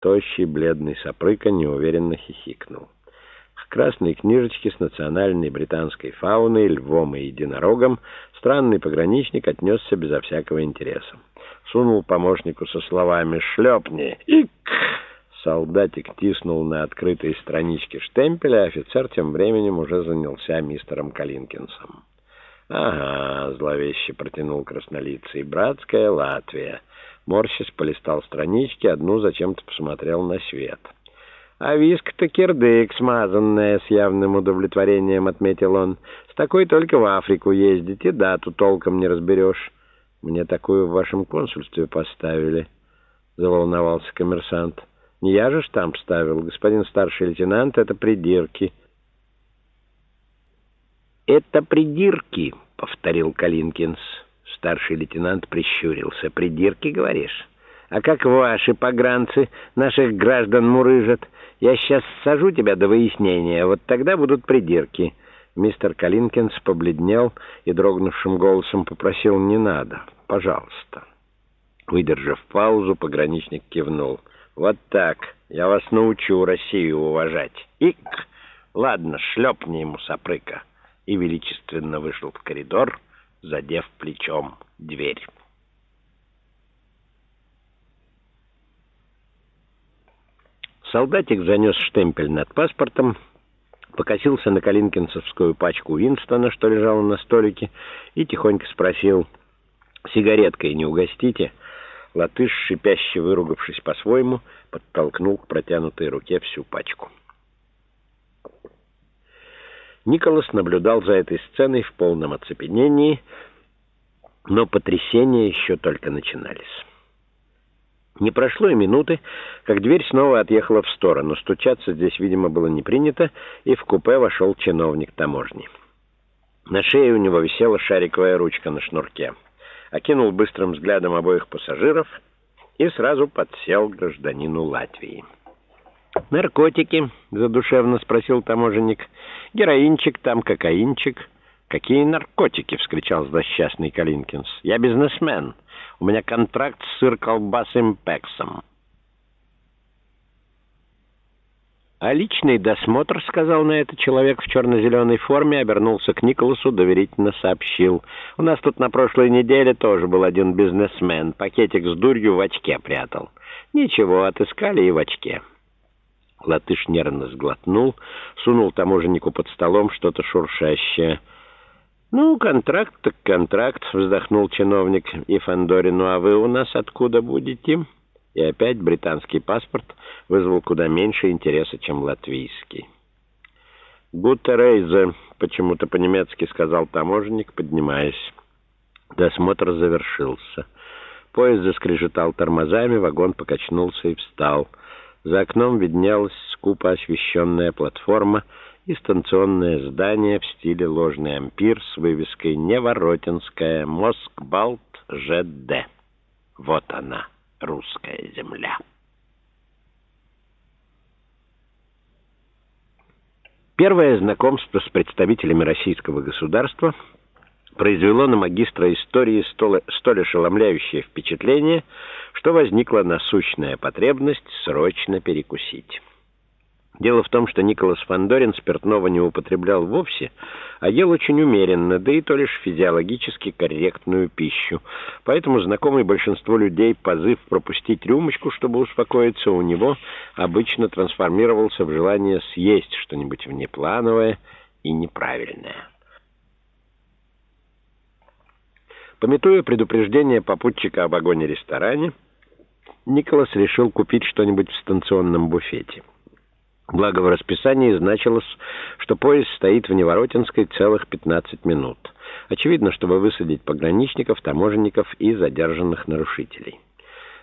Тощий, бледный сопрыка неуверенно хихикнул. К красной книжечке с национальной британской фауной, львом и единорогом странный пограничник отнесся безо всякого интереса. Сунул помощнику со словами «Шлепни!» «Ик!» Солдатик тиснул на открытой страничке штемпеля, а офицер тем временем уже занялся мистером Калинкинсом. «Ага», — зловеще протянул краснолицый, — «братская Латвия». Морщис полистал странички, одну зачем-то посмотрел на свет. «А виск-то кирдык смазанная», — с явным удовлетворением отметил он. «С такой только в Африку ездить, и дату толком не разберешь». «Мне такую в вашем консульстве поставили», — заволновался коммерсант. «Не я же штамп ставил, господин старший лейтенант, это придирки». «Это придирки», — повторил Калинкинс. Старший лейтенант прищурился. «Придирки, говоришь? А как ваши погранцы наших граждан мурыжат? Я сейчас сажу тебя до выяснения, вот тогда будут придирки». Мистер Калинкинс побледнел и дрогнувшим голосом попросил «не надо, пожалуйста». Выдержав паузу, пограничник кивнул. «Вот так. Я вас научу Россию уважать. Ик! Ладно, шлепни ему сопрыка» и величественно вышел в коридор, задев плечом дверь. Солдатик занес штемпель над паспортом, покосился на калинкинцевскую пачку Винстона, что лежала на столике, и тихонько спросил, «Сигареткой не угостите?» Латыш, шипяще выругавшись по-своему, подтолкнул к протянутой руке всю пачку. Николас наблюдал за этой сценой в полном оцепенении, но потрясения еще только начинались. Не прошло и минуты, как дверь снова отъехала в сторону. Стучаться здесь, видимо, было не принято, и в купе вошел чиновник таможни. На шее у него висела шариковая ручка на шнурке. Окинул быстрым взглядом обоих пассажиров и сразу подсел к гражданину Латвии. «Наркотики?» — задушевно спросил таможенник. «Героинчик, там кокаинчик». «Какие наркотики?» — вскричал злосчастный Калинкинс. «Я бизнесмен. У меня контракт с сыр-колбас импексом». «А личный досмотр, — сказал на это человек в черно-зеленой форме, обернулся к Николасу, доверительно сообщил. У нас тут на прошлой неделе тоже был один бизнесмен. Пакетик с дурью в очке прятал. Ничего, отыскали и в очке». Латыш нервно сглотнул, сунул таможеннику под столом что-то шуршащее. «Ну, контракт так контракт», — вздохнул чиновник и Фандорину. «А вы у нас откуда будете?» И опять британский паспорт вызвал куда меньше интереса, чем латвийский. «Гутте рейзе», — почему-то по-немецки сказал таможенник, поднимаясь. Досмотр завершился. Поезд заскрежетал тормозами, вагон покачнулся и встал — за окном виднелась скупо освещенная платформа и станционное здание в стиле ложный ампир с вывеской «Неворотинская, Москбалт, ЖД». Вот она, русская земля. Первое знакомство с представителями российского государства произвело на магистра истории столь, столь ошеломляющее впечатление, что возникла насущная потребность срочно перекусить. Дело в том, что Николас Фандорин спиртного не употреблял вовсе, а ел очень умеренно, да и то лишь физиологически корректную пищу. Поэтому знакомый большинству людей позыв пропустить рюмочку, чтобы успокоиться, у него обычно трансформировался в желание съесть что-нибудь внеплановое и неправильное. Пометуя предупреждение попутчика об огоне-ресторане, Николас решил купить что-нибудь в станционном буфете. Благо в расписании значилось, что поезд стоит в Неворотинской целых 15 минут. Очевидно, чтобы высадить пограничников, таможенников и задержанных нарушителей.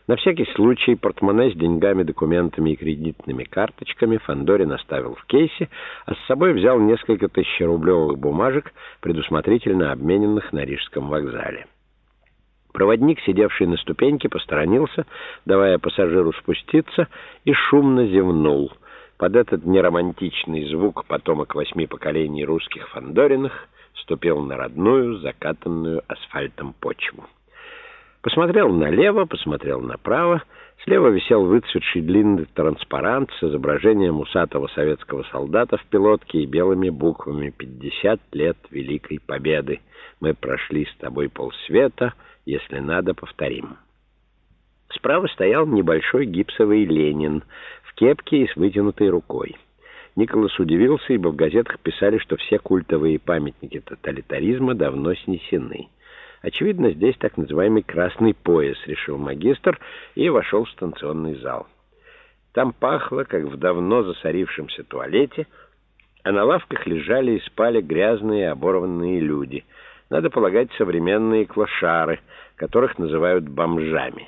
На всякий случай портмоне с деньгами, документами и кредитными карточками Фандорин оставил в кейсе, а с собой взял несколько тысячерублевых бумажек, предусмотрительно обмененных на Рижском вокзале. Проводник, сидевший на ступеньке, посторонился, давая пассажиру спуститься, и шумно зевнул. Под этот неромантичный звук потомок восьми поколений русских Фандориных ступил на родную, закатанную асфальтом почву. Посмотрел налево, посмотрел направо. Слева висел выцветший длинный транспарант с изображением усатого советского солдата в пилотке и белыми буквами «50 лет Великой Победы. Мы прошли с тобой полсвета, если надо, повторим». Справа стоял небольшой гипсовый Ленин в кепке и с вытянутой рукой. Николас удивился, ибо в газетах писали, что все культовые памятники тоталитаризма давно снесены. Очевидно, здесь так называемый «красный пояс», решил магистр и вошел в станционный зал. Там пахло, как в давно засорившемся туалете, а на лавках лежали и спали грязные оборванные люди. Надо полагать, современные клошары, которых называют бомжами.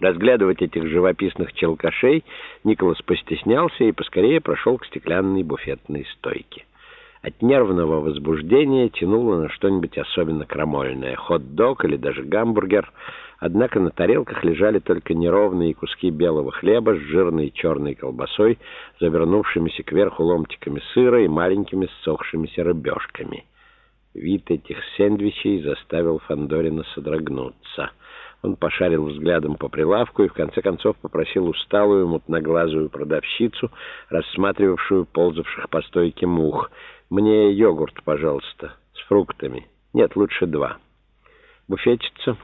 Разглядывать этих живописных челкашей Николас постеснялся и поскорее прошел к стеклянной буфетной стойке. От нервного возбуждения тянуло на что-нибудь особенно крамольное, хот-дог или даже гамбургер, однако на тарелках лежали только неровные куски белого хлеба с жирной черной колбасой, завернувшимися кверху ломтиками сыра и маленькими ссохшимися рыбешками. Вид этих сэндвичей заставил Фандорина содрогнуться — он пошарил взглядом по прилавку и в конце концов попросил усталую мутноглазую продавщицу, рассматривавшую ползавших по стойке мух. «Мне йогурт, пожалуйста, с фруктами. Нет, лучше два». Буфетчица,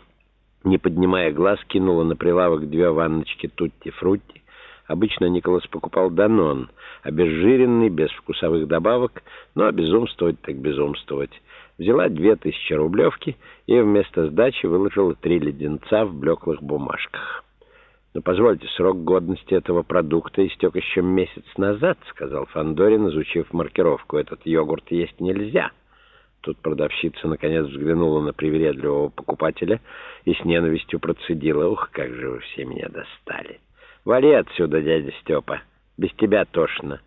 не поднимая глаз, кинула на прилавок две ванночки тутти-фрутти. Обычно Николас покупал данон, обезжиренный, без вкусовых добавок, но безумствовать так безумствовать взяла две тысячи рублевки и вместо сдачи выложила три леденца в блеклых бумажках. «Но позвольте, срок годности этого продукта истек еще месяц назад», — сказал Фандорин, изучив маркировку. «Этот йогурт есть нельзя». Тут продавщица наконец взглянула на привередливого покупателя и с ненавистью процедила. «Ух, как же вы все меня достали! Вали отсюда, дядя Степа! Без тебя тошно!»